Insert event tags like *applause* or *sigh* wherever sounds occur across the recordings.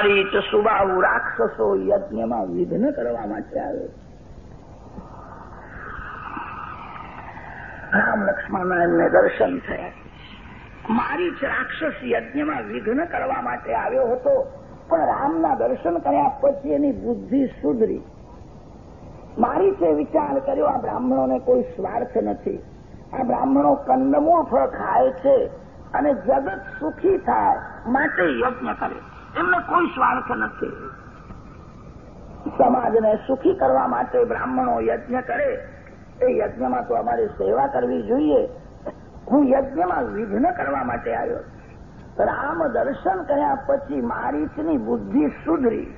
મારીચ સુબાહુ રાક્ષસો યજ્ઞમાં વિઘ્ન કરવા માટે આવે રામ લક્ષ્મણ દર્શન થયા. મારીચ રાક્ષસ યજ્ઞમાં વિઘ્ન કરવા માટે આવ્યો હતો, પણ રામના દર્શન કર્યા પછી એની બુદ્ધિ સુધરી. મારી મારીચે વિચાર કર્યો, આ બ્રાહ્મણોને કોઈ સ્વાર્થ નથી. આ બ્રાહ્મણો કંદમૂળ ફળ ખાય છે અને જગત સુખી થાય માટે યજ્ઞ કરે એમને કોઈ સ્વાર્થ નથી. સમાજને સુખી કરવા માટે બ્રાહ્મણો યજ્ઞ કરે, એ યજ્ઞમાં તો અમારે સેવા કરવી જોઈએ. હું યજ્ઞમાં વિઘ્ન કરવા માટે આવ્યો. રામ દર્શન કર્યા પછી મારીચની બુદ્ધિ સુધરી.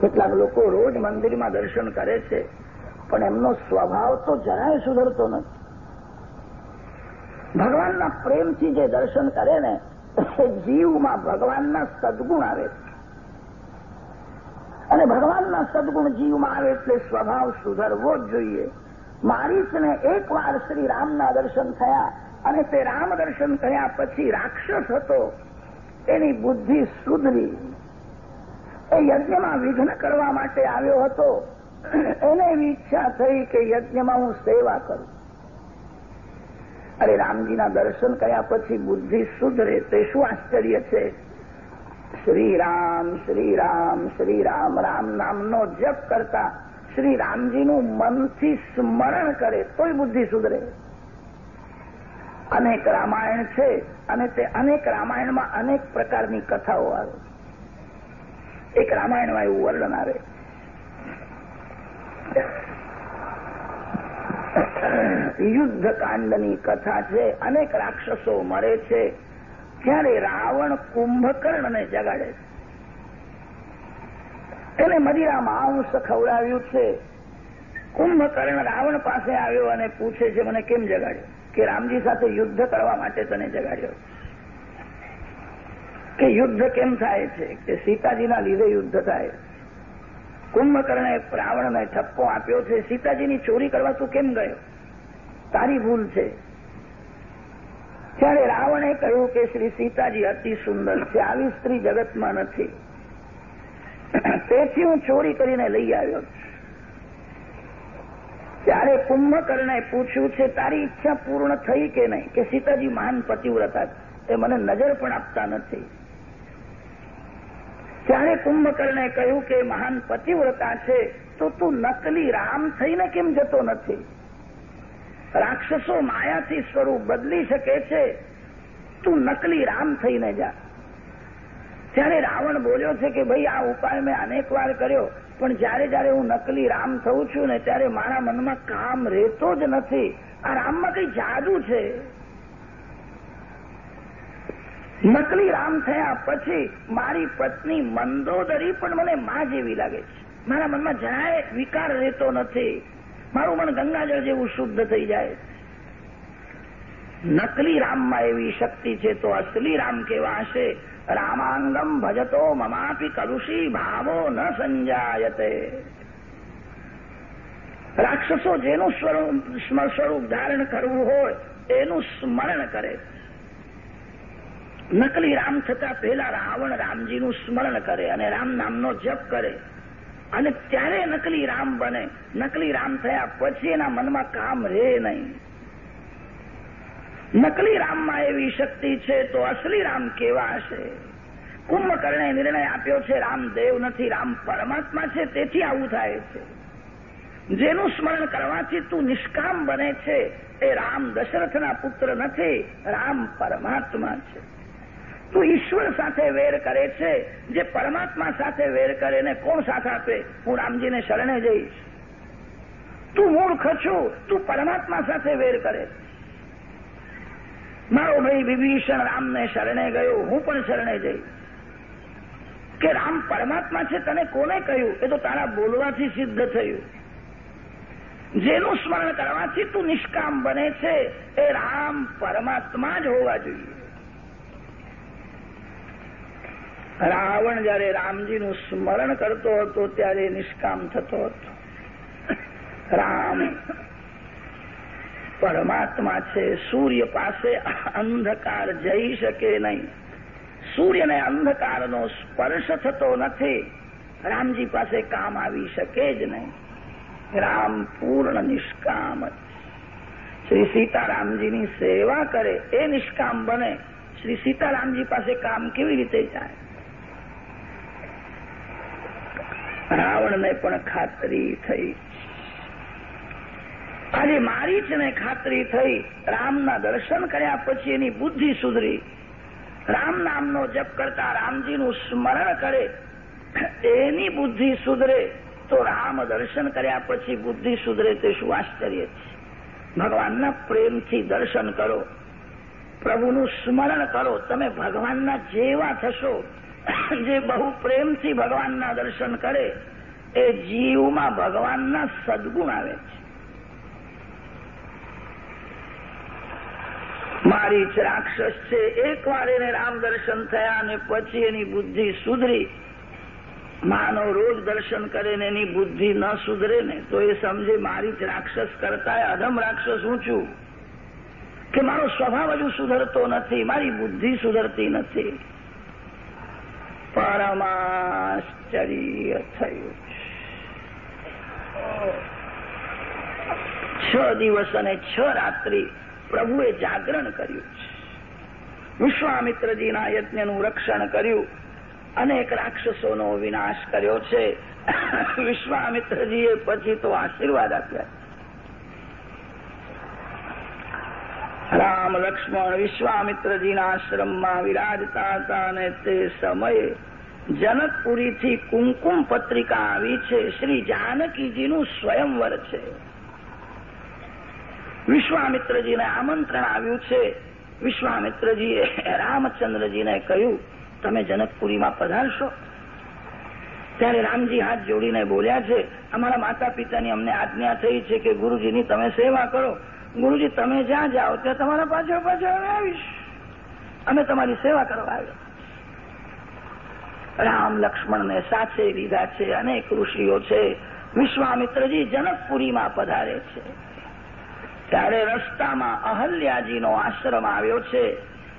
કેટલાક લોકો રોજ મંદિરમાં દર્શન કરે છે, પણ એમનો સ્વભાવ તો જરાય સુધરતો નથી. ભગવાનના પ્રેમથી જે દર્શન કરે ને *laughs* જીવમાં ભગવાનના સદગુણ આવે અને ભગવાનના સદગુણ જીવમાં આવે એટલે સ્વભાવ સુધરવો જ જોઈએ. મારીસને એકવાર શ્રી રામના દર્શન થયા અને તે રામ દર્શન કર્યા પછી રાક્ષસ હતો. એની બુદ્ધિ સુધરી. એ યજ્ઞમાં વિઘ્ન કરવા માટે આવ્યો હતો. એને એવી ઈચ્છા થઈ કે યજ્ઞમાં હું સેવા કરું. અરે રામજીના દર્શન કર્યા પછી બુદ્ધિ સુધરે તે શું આશ્ચર્ય છે? શ્રી રામ શ્રી રામ શ્રી રામ રામ નામનો જપ કરતા શ્રી રામજીનું મનથી સ્મરણ કરે, તોય બુદ્ધિ સુધરે અનેક રામાયણ છે અને તે અનેક રામાયણમાં અનેક પ્રકારની કથાઓ આવે એક રામાયણમાં એવું વર્ણન આવે. યુદ્ધકાંડની કથા છે. અનેક રાક્ષસો મરે છે. ત્યારે રાવણ કુંભકર્ણને જગાડે છે? એને મદિરામાં અંશ ખવડાવ્યું છે. કુંભકર્ણ રાવણ પાસે આવ્યો અને પૂછે છે, મને કેમ જગાડ્યો? કે રામજી સાથે યુદ્ધ કરવા માટે તને જગાડ્યો. કે યુદ્ધ કેમ થાય છે? કે સીતાજીના લીધે યુદ્ધ થાય કુંભકર્ણે રાવણને ઠપકો આપ્યો છે. સીતાજીની ચોરી કરવા તું કેમ ગયો? તારી ભૂલ છે. ત્યારે રાવણે કહ્યું કે શ્રી સીતાજી અતિ સુંદર છે, આવી સ્ત્રી જગતમાં નથી. તેથી હું ચોરી કરીને લઈ આવ્યો ત્યારે કુંભકર્ણે પૂછ્યું છે, તારી ઈચ્છા પૂર્ણ થઈ કે નહીં? કે સીતાજી મહાન પતિવ્રતા એ મને નજર પણ આપતા નથી. ત્યારે કુંભકર્ણે કહ્યું કે મહાન પતિવ્રતા છે, તો તું નકલી રામ થઈને કેમ જતો નથી? રાક્ષસો માયાથી સ્વરૂપ બદલી શકે છે. તું નકલી રામ થઈને જા. ત્યારે રાવણ બોલ્યો છે કે ભાઈ, આ ઉપાય મેં અનેક વાર કર્યો, પણ જ્યારે જ્યારે હું નકલી રામ થઉં છું ને ત્યારે મારા મનમાં કામ રહેતો જ નથી. આ રામમાં કઈ જાદુ છે? નકલી રામ થયા પછી મારી પત્ની મંદોદરી પણ મને માં જેવી લાગે છે. મારા મનમાં જરાય વિકાર રહેતો નથી. મારું મન ગંગાજળ જેવું શુદ્ધ થઈ જાય. નકલી રામમાં એવી શક્તિ છે તો અસલી રામ કેવા હશે રામાંગમ ભજતો મમાપી કલુષી ભાવો ન સંજાયતે. રાક્ષસો જેનું સ્વરૂપ સ્વરૂપ ધારણ કરવું હોય, એનું સ્મરણ કરે. નકલી રામ થતા પહેલા રાવણ રામજીનું સ્મરણ કરે અને રામ નામનો જપ કરે. અને ત્યારે નકલી રામ બને. નકલી રામ થયા પછી એના મનમાં કામ રહે નહીં. નકલી રામમાં એવી શક્તિ છે તો અસલી રામ કેવા હશે? કુંભકર્ણે નિર્ણય આપ્યો છે રામ દેવ નથી, રામ પરમાત્મા છે, તેથી આવું થાય છે. જેનું સ્મરણ કરવાથી તું નિષ્કામ બને છે, એ રામ દશરથના પુત્ર નથી, રામ પરમાત્મા છે. તું ઈશ્વર સાથે વેર કરે છે. જે પરમાત્મા સાથે વેર કરે ને કોણ સાથ આપે? હું રામજીને શરણે જઈશ. તું મૂર્ખ છું. તું પરમાત્મા સાથે વેર કરે. મારો ભાઈ વિભીષણ રામને શરણે ગયો. હું પણ શરણે જઈશ. કે રામ પરમાત્મા છે તને કોને કહ્યું? એ તો તારા બોલવાથી સિદ્ધ થયું. જેનું સ્મરણ કરવાથી તું નિષ્કામ બને છે. એ રામ પરમાત્મા જ હોવા જોઈએ. રાવણ જયારે રામજીનું સ્મરણ કરતો હતો, ત્યારે નિષ્કામ થતો હતો. રામ પરમાત્મા છે, સૂર્ય પાસે અંધકાર જઈ શકે નહીં. સૂર્યને અંધકારનો સ્પર્શ થતો નથી. રામજી પાસે કામ આવી શકે જ નહીં. રામ પૂર્ણ નિષ્કામ શ્રી સીતારામજીની સેવા કરે, એ નિષ્કામ બને. શ્રી સીતારામજી પાસે કામ કેવી રીતે જાય? રાવણને પણ ખાતરી થઈ. ખાલી મારી જ ને ખાતરી થઈ. રામના દર્શન કર્યા પછી એની બુદ્ધિ સુધરી. રામ નામનો જપ કરતા રામજીનું સ્મરણ કરે. એની બુદ્ધિ સુધરે તો રામ દર્શન કર્યા પછી બુદ્ધિ સુધરે તે શું આશ્ચર્ય છે. ભગવાનના પ્રેમથી દર્શન કરો. પ્રભુનું સ્મરણ કરો. તમે ભગવાનના જેવા થશો. જે બહુ પ્રેમથી ભગવાનના દર્શન કરે, એ જીવમાં ભગવાનના સદગુણ આવે છે. મારી જ રાક્ષસ છે, એકવાર એને રામ દર્શન થયા અને પછી એની બુદ્ધિ સુધરી. માનવ રોજ દર્શન કરે ને એની બુદ્ધિ ન સુધરે ને, તો એ સમજે મારી જ રાક્ષસ કરતા અધમ રાક્ષસ હું છું. કે મારો સ્વભાવ હજુ સુધરતો નથી, મારી બુદ્ધિ સુધરતી નથી. પરમાશ્ચર્ય થયું છ. દિવસ અને છ રાત્રિ પ્રભુએ જાગરણ કર્યું છે. વિશ્વામિત્રજીના યજ્ઞનું રક્ષણ કર્યું. અનેક રાક્ષસોનો વિનાશ કર્યો છે. વિશ્વામિત્રજીએ પછી તો આશીર્વાદ આપ્યા. રામ લક્ષ્મણ વિશ્વામિત્રજીના આશ્રમમાં વિરાજતા હતા અને તે સમયે જનકપુરીથી કુમકુમ પત્રિકા આવી છે. શ્રી જાનકીજીનું સ્વયંવર છે. વિશ્વામિત્રજીને આમંત્રણ આવ્યું છે. વિશ્વામિત્રજીએ રામચંદ્રજીને કહ્યું, તમે જનકપુરીમાં પધારશો? ત્યારે રામજી હાથ જોડીને બોલ્યા છે, અમારા માતા પિતાની અમને આજ્ઞા થઈ છે કે ગુરુજીની તમે સેવા કરો. ગુરુજી, તમે જ્યાં જાઓ, ત્યાં તમારા પાછળ પાછળ આવીશ. અમે તમારી સેવા કરવા આવ્યા. રામ, લક્ષ્મણને સાથે લીધા છે અનેક ઋષિઓ છે, વિશ્વામિત્રજી જનકપુરીમાં પધારે છે. ત્યારે રસ્તામાં અહલ્યાજીનો આશ્રમ આવ્યો છે.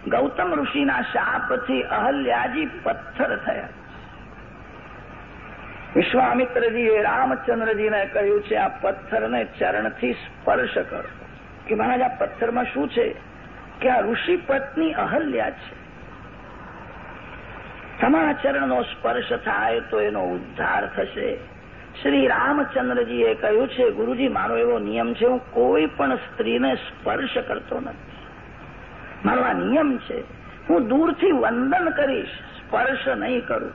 ગૌતમ ઋષિના શાપથી અહલ્યાજી પથ્થર થયા વિશ્વામિત્રજીએ રામચંદ્રજીને કહ્યું છે, આ પથ્થરને ચરણથી સ્પર્શ કરો. કે મહારાજ, આ પથ્થરમાં શું છે? કે આ ઋષિ પત્ની અહલ્યા છે. તમારા ચરણનો સ્પર્શ થાય તો એનો ઉદ્ધાર થશે. શ્રી રામચંદ્રજીએ કહ્યું છે, ગુરુજી, મારો એવો નિયમ છે, હું કોઈ પણ સ્ત્રીને સ્પર્શ કરતો નથી. મારો આ નિયમ છે, હું દૂરથી વંદન કરીશ, સ્પર્શ નહીં કરું.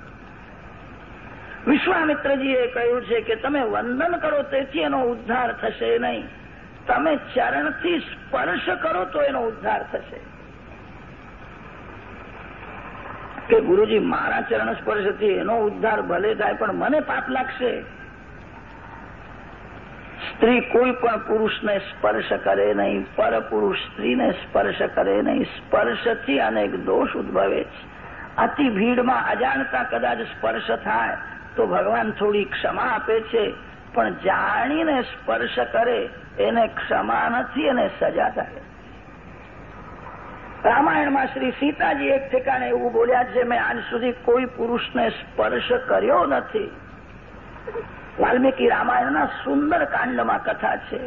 વિશ્વામિત્રજીએ કહ્યું છે કે તમે વંદન કરો તેથી એનો ઉદ્ધાર થશે નહીં. તમે ચરણથી સ્પર્શ કરો તો એનો ઉદ્ધાર થશે. કે ગુરુજી, મારા ચરણ સ્પર્શથી એનો ઉદ્ધાર ભલે થાય, પણ મને પાપ લાગશે. સ્ત્રી કોઈ પણ પુરુષને સ્પર્શ કરે નહીં, પર પુરુષ સ્ત્રીને સ્પર્શ કરે નહીં. સ્પર્શથી અનેક દોષ ઉદ્ભવે છે. અતિ ભીડમાં અજાણતા કદાચ સ્પર્શ થાય, તો ભગવાન થોડી ક્ષમા આપે છે, પણ જાણીને સ્પર્શ કરે, એને ક્ષમા નથી અને સજા થાય. રામાયણમાં શ્રી સીતાજી એક ઠેકાણે એવું બોલ્યા છે, મેં આજ સુધી કોઈ પુરુષને સ્પર્શ કર્યો નથી. વાલ્મીકી રામાયણના સુંદર કાંડમાં કથા છે.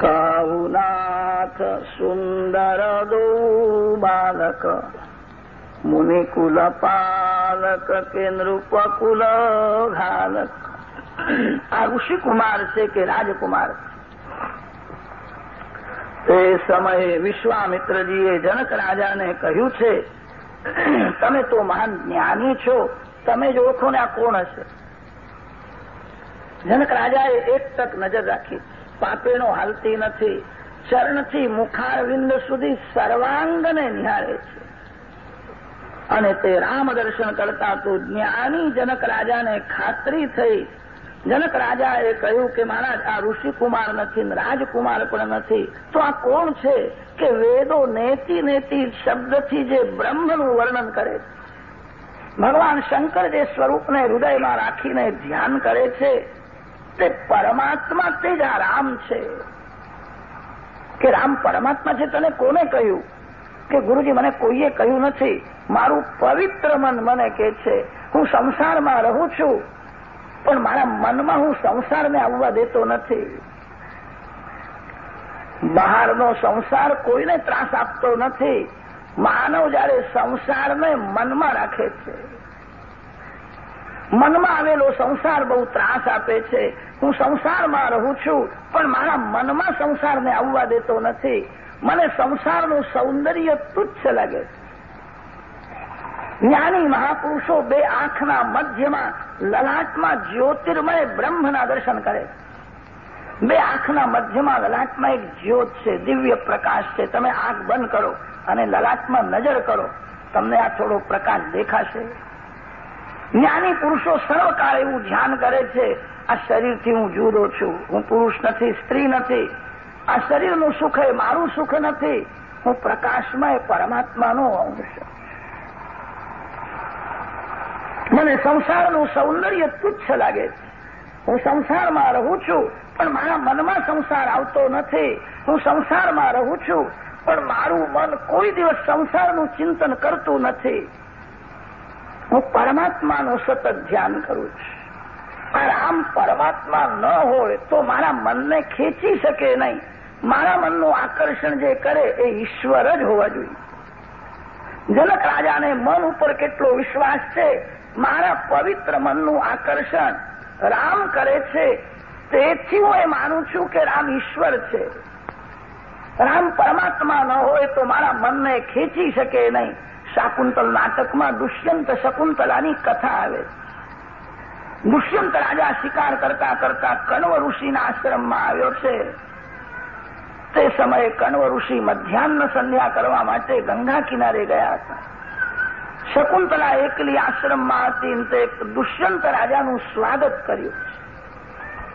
કાવુનાથ સુંદર દો બાલક મુનિકુલ પાલક કે નૃપકુલ ઘાલક આ ઋષિકુમાર છે કે રાજકુમાર. તે સમયે વિશ્વામિત્રજીએ જનક રાજાને કહ્યું છે, તમે તો મહાન જ્ઞાની છો, તમે જ ઓળખો ને આ કોણ હશે? જનક રાજાએ એક તક નજર રાખી, પાપેણો હાલતી નથી, ચરણથી મુખારવિંદ સુધી સર્વાંગને નિહાળે છે. અને તે રામ દર્શન કરતા તો જ્ઞાની જનક રાજાને ખાતરી થઈ. જનક રાજાએ કહ્યું કે મહારાજ, આ ઋષિકુમાર નથી રાજકુમાર પણ નથી. તો આ કોણ છે કે વેદો નેતિ નેતિ શબ્દથી જે બ્રહ્મનું વર્ણન કરે છે? ભગવાન શંકર જે સ્વરૂપને હૃદયમાં રાખીને ધ્યાન કરે છે, તે પરમાત્મા તે જ આ રામ છે. કે રામ પરમાત્મા છે તને કોને કહ્યું? કે ગુરુજી, મને કોઈએ કહ્યું નથી? મારું પવિત્ર મન મને કે છે, હું સંસારમાં રહું છું, પણ મારા મનમાં હું સંસારને આવવા દેતો નથી. બહારનો સંસાર કોઈને ત્રાસ આપતો નથી. માનવ જયારે સંસારને મનમાં રાખે છે, મનમાં આવેલો સંસાર બહુ ત્રાસ આપે છે. હું સંસારમાં રહું છું, પણ મારા મનમાં સંસારને આવવા દેતો નથી. મને સંસારનું સૌંદર્ય તુચ્છ લાગે છે. જ્ઞાની મહાપુરુષો બે આંખના મધ્યમાં, લલાટમાં જ્યોતિર્મય બ્રહ્મના દર્શન કરે. બે આંખના મધ્યમાં લલાટમાં એક જ્યોત છે, દિવ્ય પ્રકાશ છે. તમે આંખ બંધ કરો અને લલાટમાં નજર કરો. તમને આ થોડો પ્રકાશ દેખાશે. જ્ઞાની પુરુષો સર્વકાળ એવું ધ્યાન કરે છે, આ શરીરથી હું જુદો છું, હું પુરુષ નથી, સ્ત્રી નથી. આ શરીરનું સુખ એ મારું સુખ નથી. હું પ્રકાશમય પરમાત્માનો અંશ મને સંસારનું સૌંદર્ય તુચ્છ લાગે છે. હું સંસારમાં રહું છું, પણ મારા મનમાં સંસાર આવતો નથી. હું સંસારમાં રહું છું, પણ મારું મન કોઈ દિવસ સંસારનું ચિંતન કરતું નથી. હું પરમાત્માનું સતત ધ્યાન કરું છું. આ રામ પરમાત્મા ન હોય તો મારા મનને ખેંચી શકે નહીં. મારા મનનું આકર્ષણ જે કરે એ ઈશ્વર જ હોવા જોઈએ. જનક રાજાને મન ઉપર કેટલો વિશ્વાસ છે મારા પવિત્ર મનનું આકર્ષણ રામ કરે છે. તેથી હું એ માનું છું કે રામ ઈશ્વર છે. રામ પરમાત્મા ન હોય તો મારા મનને ખેંચી શકે નહીં. શાકુંતલ નાટકમાં દુષ્યંત શકુંતલાની કથા આવે. દુષ્યંત રાજા શિકાર કરતા કરતા કણવ ઋષિના આશ્રમમાં આવ્યો છે. તે સમયે કણવ ઋષિ મધ્યાહન સંધ્યા કરવા માટે ગંગા કિનારે ગયા હતા. શકુંતલા એકલી આશ્રમમાં હતી તે દુષ્યંત રાજાનું સ્વાગત કર્યું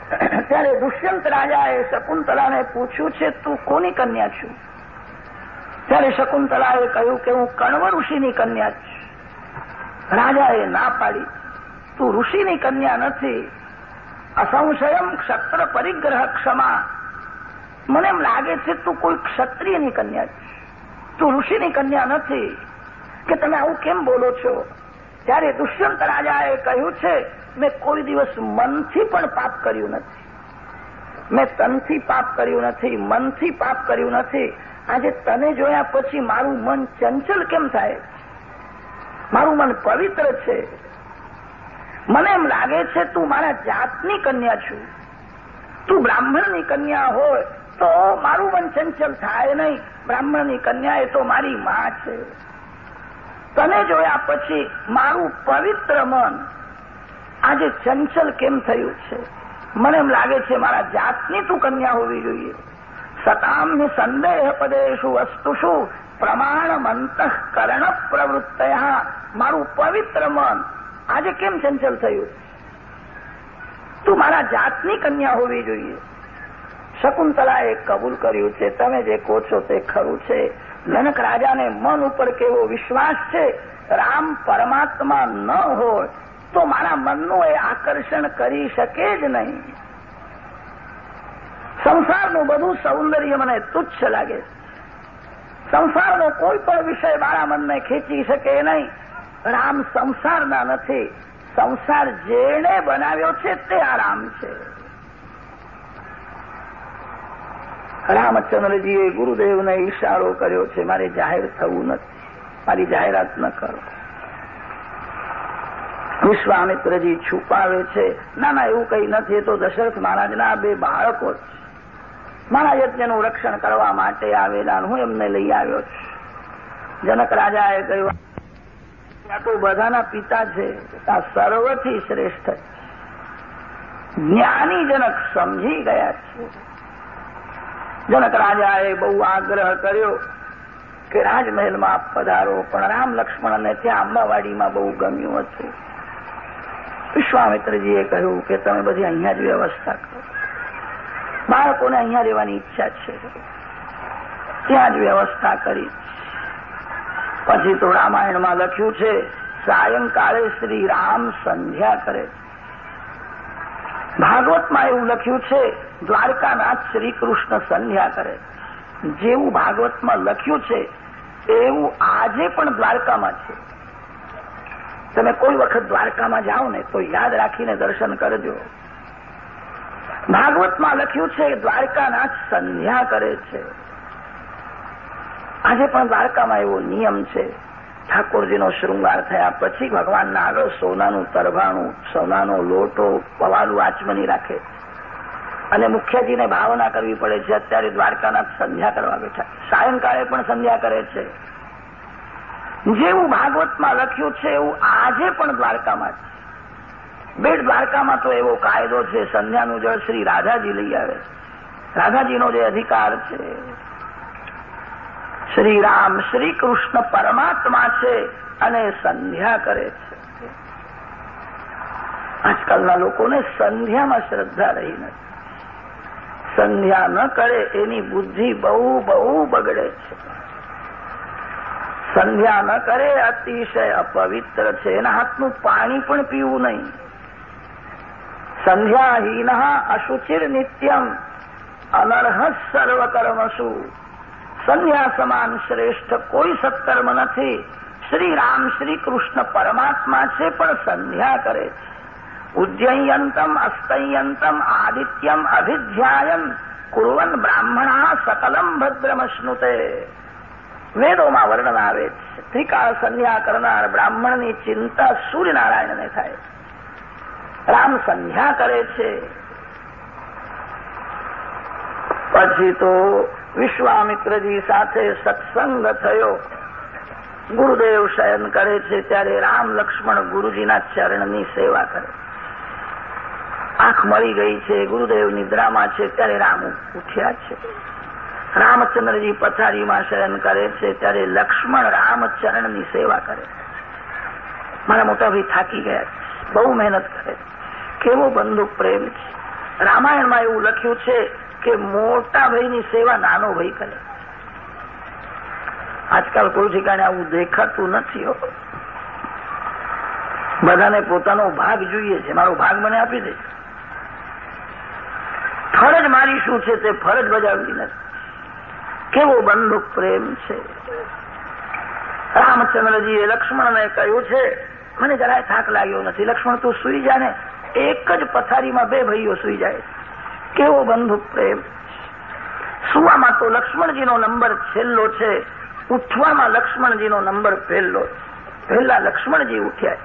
*clears throat* ત્યારે દુષ્યંત રાજાએ શકુંતલાને પૂછ્યું છે, તું કોની કન્યા છું? ત્યારે શકુંતલાએ કહ્યું કે, હું કણવ ઋષિની કન્યા છું. રાજાએ ના પાડી. તું ઋષિની કન્યા નથી. અસંશયમ ક્ષત્ર પરિગ્રહ ક્ષમા. મને એમ લાગે છે તું કોઈ ક્ષત્રિયની કન્યા છે. તું ઋષિની કન્યા નથી. કે તમે આવું કેમ બોલો છો? ત્યારે દુષ્યંત રાજાએ કહ્યું છે, મેં કોઈ દિવસ મનથી પણ પાપ કર્યું નથી. મેં તનથી પાપ કર્યું નથી, મનથી પાપ કર્યું નથી. આજે તને જોયા પછી મારું મન ચંચલ કેમ થાય? મારું મન પવિત્ર છે. મને એમ લાગે છે, તું મારા જાતની કન્યા છું. તું બ્રાહ્મણની કન્યા હોય, તો મારું મન ચંચલ થાય નહીં. બ્રાહ્મણની કન્યા એ તો મારી માં છે. તને જોયા પછી મારું પવિત્ર મન આજે ચંચલ કેમ થયું છે? મને એમ લાગે છે મારા જાતની તું કન્યા હોવી જોઈએ. સતામ્ય સંદેહ પદેશુ વસ્તુષુ પ્રમાણમંત કરણ પ્રવૃત્તયા. મારું પવિત્ર મન આજે કેમ ચંચલ થયું? તું મારા જાતની કન્યા હોવી જોઈએ. શકુંતલાએ કબૂલ કર્યું છે, તમે જે કહો છો તે ખરું છે. જનક રાજાને મન ઉપર કેવો વિશ્વાસ છે, રામ પરમાત્મા ન હોય, તો મારા મનનું એ આકર્ષણ કરી શકે જ નહીં. સંસારનું બધું સૌંદર્ય મને તુચ્છ લાગે. સંસારનો કોઈ પણ વિષય મારા મનને ખેંચી શકે નહીં. રામ સંસારના નથી, સંસાર જેણે બનાવ્યો છે તે આ રામ છે. રામચંદ્રજીએ ગુરુદેવને ઈશારો કર્યો છે, મારે જાહેર થવું નથી, મારી જાહેરાત ન કરો. વિશ્વામિત્રજી છુપાવે છે, ના ના, એવું કંઈ નથી તો દશરથ મહારાજના બે બાળકો છે. મારા યજ્ઞનું રક્ષણ કરવા માટે આવેલા હું એમને લઈ આવ્યો છું. જનક રાજાએ કહ્યું, આ તો બધાના પિતા છે, આ સર્વથી શ્રેષ્ઠ જ્ઞાની જનક સમજી ગયા છે. જનક રાજાએ બહુ આગ્રહ કર્યો કે રાજમહેલમાં પધારો, પણ રામ લક્ષ્મણને ત્યાં આંબાવાડીમાં બહુ ગમ્યું હતું. વિશ્વામિત્રજીએ કહ્યું કે તમે બધી અહીંયા જ વ્યવસ્થા કરો. બાળકોને અહીંયા રહેવાની ઈચ્છા છે. ત્યાં જ વ્યવસ્થા કરી. પછી તો રામાયણમાં લખ્યું છે, સાયંકાળે શ્રી રામ સંધ્યા કરે. ભાગવતમાં એવું લખ્યું છે દ્વારકાનાથ શ્રી સંધ્યા કરે. જેવું ભાગવતમાં લખ્યું છે, એવું આજે પણ દ્વારકામાં છે. તમે કોઈ વખત દ્વારકામાં જાઓ ને, તો યાદ રાખીને દર્શન કરજો. ભાગવતમાં લખ્યું છે, દ્વારકાનાથ સંધ્યા કરે છે. આજે પણ દ્વારકામાં એવો નિયમ છે. ઠાકોરજીનો શૃંગાર થયા પછી ભગવાનના આગળ સોનાનું તરભાણું, સોનાનો લોટો, પવાલું આચમની રાખે. અને મુખ્યજીને ભાવના કરવી પડે છે. અત્યારે દ્વારકાનાથ સંધ્યા કરવા બેઠા. સાયંકાળે પણ સંધ્યા કરે છે. જેવું ભાગવતમાં લખ્યું છે, એવું આજે પણ દ્વારકામાં છે. બેટ દ્વારકામાં તો એવો કાયદો છે, સંધ્યાનું જળ શ્રી રાધાજી લઈ આવે રાધાજીનો જે અધિકાર છે. શ્રી રામ, શ્રી કૃષ્ણ પરમાત્મા છે અને સંધ્યા કરે છે. આજકાલના લોકોને સંધ્યામાં શ્રદ્ધા રહી નથી. સંધ્યા ન કરે, એની બુદ્ધિ બહુ બહુ બગડે છે. સંધ્યા ન કરે, અતિશય અપવિત્ર છે. એના હાથનું પાણી પણ પીવું નહીં. સંધ્યાહીન અશુચિર નિત્યમ, અનર્હ સર્વકર્મસુ. સંધ્યા સમાન શ્રેષ્ઠ કોઈ સત્કર્મ નથી. શ્રી રામ શ્રી કૃષ્ણ પરમાત્મા છે, પણ સંધ્યા કરે છે. ઉદ્યયંતમ અસ્તયંતમ આદિત્યમ અભિધ્યાયન કુરવન બ્રાહ્મણા સકલમ ભદ્રમશ્નુતે વેદોમાં વર્ણન આવે છે ત્રિકાળ સંધ્યા કરનાર બ્રાહ્મણની ચિંતા સૂર્યનારાયણને થાય રામ સંધ્યા કરે છે પછી તો વિશ્વામિત્રજી સાથે સત્સંગ થયો ગુરુદેવ શયન કરે છે ત્યારે રામ લક્ષ્મણ ગુરુજીના ચરણની સેવા કરે આંખ મળી ગઈ છે ગુરુદેવ નિદ્રામાં છે, ત્યારે રામ ઉઠ્યા છે. રામચંદ્રજી પથારીમાં શયન કરે છે, ત્યારે લક્ષ્મણ રામચરણની સેવા કરે મારા મોટા ભાઈ થાકી ગયા બહુ મહેનત કરે કેવો બંદૂક પ્રેમ છે. રામાયણમાં એવું લખ્યું છે કે મોટા ભાઈની સેવા નાનો ભાઈ કરે આજકાલ કોઈ ઠેકાણે આવું દેખાતું નથી બધાને પોતાનો ભાગ જોઈએ છે. મારો ભાગ મને આપી દે ફરજ મારી છે તે ફરજ બજાવતી નથી. કેવો બંધુ પ્રેમ છે. રામચંદ્રજીએ લક્ષ્મણને કહ્યું છે, મને જરાય થાક લાગ્યો નથી. લક્ષ્મણ, તું સુઈ જા ને. એક જ પથારીમાં બે ભાઈઓ સુઈ જાય. કેવો બંધુ પ્રેમ. સુવામાં તો લક્ષ્મણજીનો નંબર છેલ્લો છે. ઉઠવામાં લક્ષ્મણજીનો નંબર પહેલો પહેલા લક્ષ્મણજી ઉઠ્યા.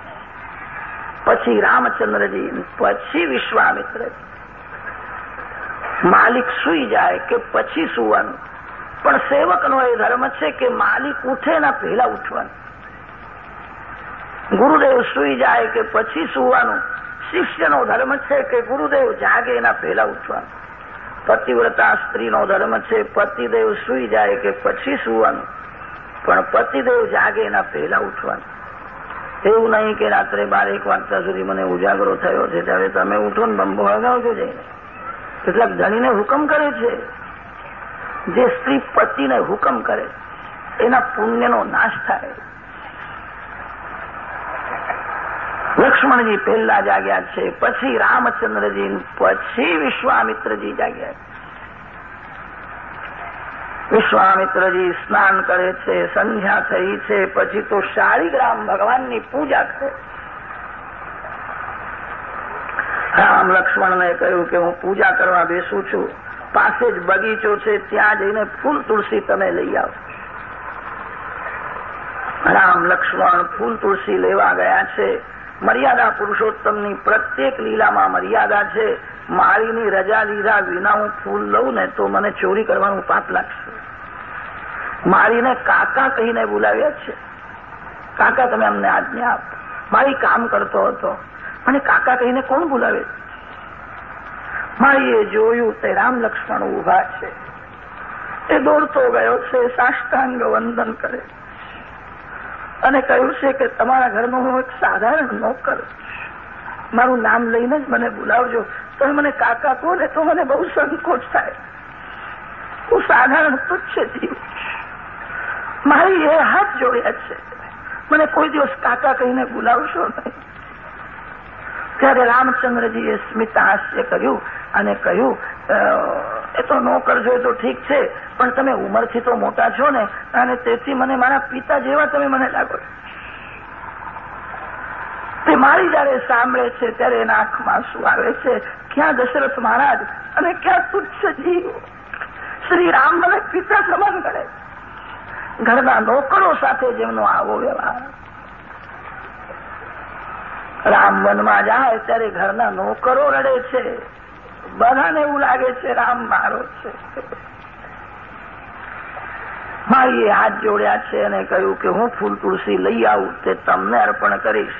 પછી રામચંદ્રજી, પછી વિશ્વામિત્રજી. માલિક સુઈ જાય કે પછી સુવાનું. પણ સેવકનો એ ધર્મ છે કે માલિક ઉઠે ના પહેલા ઉઠવાનું. ગુરુદેવ સુઈ જાય કે પછી સુવાનું. શિષ્યનો ધર્મ છે કે ગુરુદેવ જાગે એના પહેલા ઉઠવાનું. પતિવ્રતા સ્ત્રીનો ધર્મ છે, પતિદેવ સુઈ જાય કે પછી સુવાનું. પણ પતિદેવ જાગે એના પહેલા ઉઠવાનું. એવું નહીં કે રાત્રે બાર એક વાગતા સુધી મને ઉજાગરો થયો છે, ત્યારે તમે ઉઠો ને બંબો હગાવજો જઈને. કેટલાક ધણીને હુકમ કરે છે. જે સ્ત્રી પતિને હુકમ કરે, એના પુણ્યનો નાશ થાય. લક્ષ્મણજી પહેલા જાગ્યા છે, પછી રામચંદ્રજી, પછી વિશ્વામિત્રજી જાગ્યા છે. વિશ્વામિત્રજી સ્નાન કરે છે, સંધ્યા થઈ છે, પછી તો શાળીગ્રામ ભગવાનની પૂજા કરે. રામ લક્ષ્મણને કહ્યું કે હું પૂજા કરવા બેસું છું. પાસે જ બગીચો છે, ત્યાં જઈને ફૂલ તુલસી તમે લઈ આવો. રામ લક્ષ્મણ ફૂલ તુલસી લેવા ગયા છે. મર્યાદા પુરુષોત્તમની પ્રત્યેક લીલામાં મર્યાદા છે. માળીની રજા લીધા વિના હું ફૂલ લઉં ને તો મને ચોરી કરવાનું પાપ લાગશે. મારીને કાકા કહીને બોલાવ્યા છે. કાકા, તમે અમને આજ્ઞા આપ. મારી કામ કરતો હતો. મને કાકા કહીને કોણ બોલાવે? માળીએ જોયું તે રામ લક્ષ્મણ ઊભા છે. એ દોડતો ગયો છે, સાષ્ટાંગ વંદન કરે. અને કહ્યું છે કે તમારા ઘરનો હું એક સાધારણ નોકર મારું નામ લઈને જ મને બોલાવજો. તમે મને કાકા કહો ને તો મને બહુ સંકોચ થાય. હું સાધારણ તુચ્છ જીવ મારી એ હાથ જોડ્યા છે. મને કોઈ દિવસ કાકા કહીને બોલાવશો નહીં. ત્યારે રામચંદ્રજીએ સ્મિત હાસ્ય કર્યું અને કહ્યું એ તો નો કરજો તો ઠીક છે, પણ તમે ઉંમરથી તો મોટા છો ને, અને તેથી મને મારા પિતા જેવા તમે મને લાગો તે મારી જયારે સાંભળે છે, ત્યારે એના આંખમાં શું આવે છે, ક્યાં દશરથ મહારાજ અને ક્યાં તુચ્છ જીવ? શ્રી રામ મને પિતા સમાન કરે ઘરના નોકરો સાથે જેમનો આવો વ્યવહાર રામ વનમાં જાય ત્યારે ઘરના નોકરો રડે છે. બધાને એવું લાગે છે રામ મારો છે. મારીએ હાથ જોડ્યા છે અને કહ્યું કે હું ફૂલ તુલસી લઈ આવું તે તમને અર્પણ કરીશ.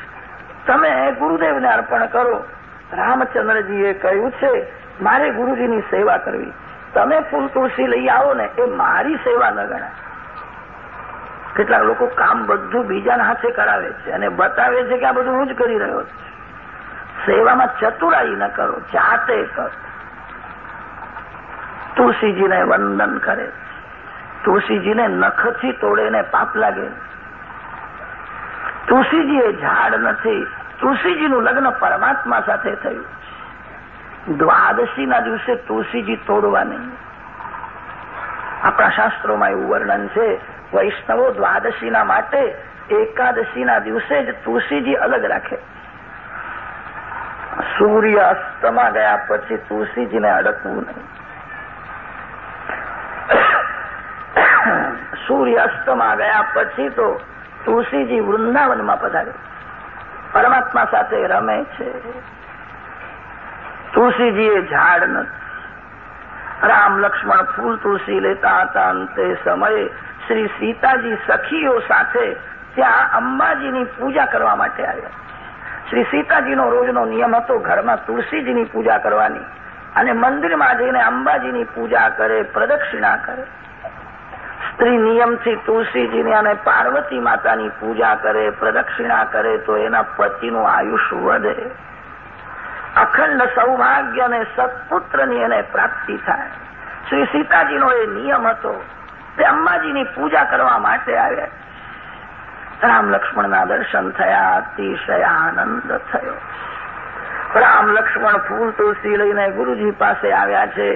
તમે ગુરુદેવને અર્પણ કરો. રામચંદ્રજીએ કહ્યું છે, મારે ગુરુજીની સેવા કરવી. તમે ફૂલ તુલસી લઈ આવો ને એ મારી સેવા ન ગણાય. કેટલાક લોકો કામ બધું બીજાના હાથે કરાવે છે અને બતાવે છે કે આ બધું હું જ કરી રહ્યો છું. સેવામાં ચતુરાઈ ન કરો, જાતે કરો. તુલસીજીને વંદન કરે. તુલસીજીને નખથી તોડે ને પાપ લાગે. તુલસીજી એ ઝાડ નથી, તુલસીજીનું લગ્ન પરમાત્મા સાથે થયું દ્વાદશીના દિવસે તુલસીજી તોડવા નહીં. આપણા શાસ્ત્રોમાં એવું વર્ણન છે, વૈષ્ણવો દ્વાદશીના માટે એકાદશીના દિવસે જ તુલસીજી અલગ રાખે. સૂર્ય અસ્તમાં ગયા પછી તુલસીજીને અડકવું નહીં. સૂર્ય અસ્તમાં ગયા પછી તો તુલસીજી વૃંદાવનમાં પધારે. પરમાત્મા સાથે રમે છે. તુલસીજી એ ઝાડ નથી. રામ લક્ષ્મણ ફૂલ તુલસી લેતા હતા. અંતે સમયે શ્રી સીતાજી સખીઓ સાથે ત્યાં અંબાજીની પૂજા કરવા માટે આવ્યા. શ્રી સીતાજીનો રોજનો નિયમ હતો ઘરમાં તુલસીજીની પૂજા કરવાની અને મંદિરમાં જઈને અંબાજીની પૂજા કરે, પ્રદક્ષિણા કરે. સ્ત્રી નિયમથી તુલસીજીની અને પાર્વતી માતાની પૂજા કરે, પ્રદક્ષિણા કરે તો એના પતિનું આયુષ્ય વધે. અખંડ સૌભાગ્ય અને સત્પુત્રની એને પ્રાપ્તિ થાય. શ્રી સીતાજીનો એ નિયમ હતો તે અંબાજીની પૂજા કરવા માટે આવ્યા રામ લક્ષ્મણના દર્શન થયા, અતિશય આનંદ થયો. રામ લક્ષ્મણ ફૂલ તુલસી લઈને ગુરુજી પાસે આવ્યા છે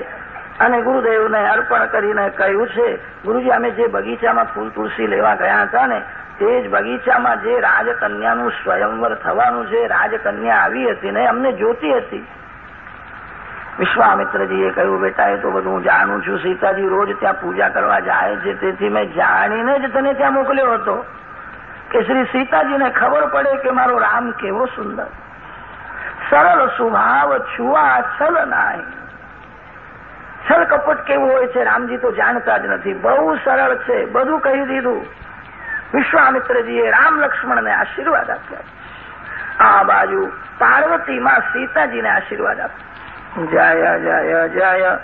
અને ગુરુદેવને અર્પણ કરીને કહ્યું છે, ગુરુજી, અમે જે બગીચામાં ફૂલ તુલસી લેવા ગયા હતા ને તે જ બગીચામાં જે રાજકન્યાનું સ્વયંવર થવાનું છે, રાજકન્યા આવી હતી ને અમને જોતી હતી. વિશ્વામિત્રજીએ કહ્યું, બેટા, એ તો બધું જાણું છું. સીતાજી રોજ ત્યાં પૂજા કરવા જાય છે. તેથી મેં જાણીને જ તને ત્યાં મોકલ્યો હતો કે શ્રી સીતાજીને ખબર પડે કે મારો રામ કેવો સુંદર. સરળ સ્વભાવ છુઆ છલ નાય. છલ કપટ કેવું હોય છે? રામજી તો જાણતા જ નથી. બહુ સરળ છે. બધું કહી દીધું. વિશ્વામિત્રજીએ રામ લક્ષ્મણને આશીર્વાદ આપ્યા. આ બાજુ પાર્વતીમાં સીતાજીને આશીર્વાદ આપ્યા. જય જય જય,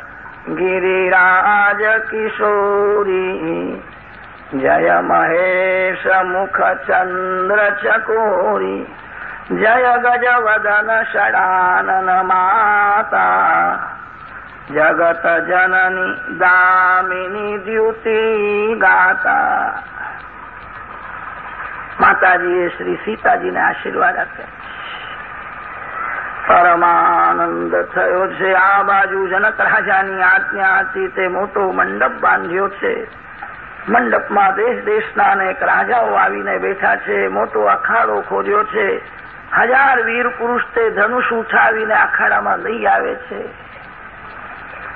ગિરિરાજ કિશોરી. જય, મહેશ, મુખ, ચંદ્ર, ચકોરી. જય, ગજવદન, ષડાનન, માતા. જગત જનની દામિની દ્યુતિ ગાતા. માતાજીએ શ્રી સીતાજીને આશીર્વાદ આપ્યા. પરમાનંદ થયો છે. આ બાજુ જનક રાજાની આજ્ઞા હતી, તે મોટો મંડપ બાંધ્યો છે. મંડપમાં દેશ દેશના અનેક રાજાઓ આવીને બેઠા છે. મોટો અખાડો ખોદ્યો છે. હજાર વીર પુરુષ તે ધનુષ ઉઠાવીને અખાડામાં લઈ આવે છે.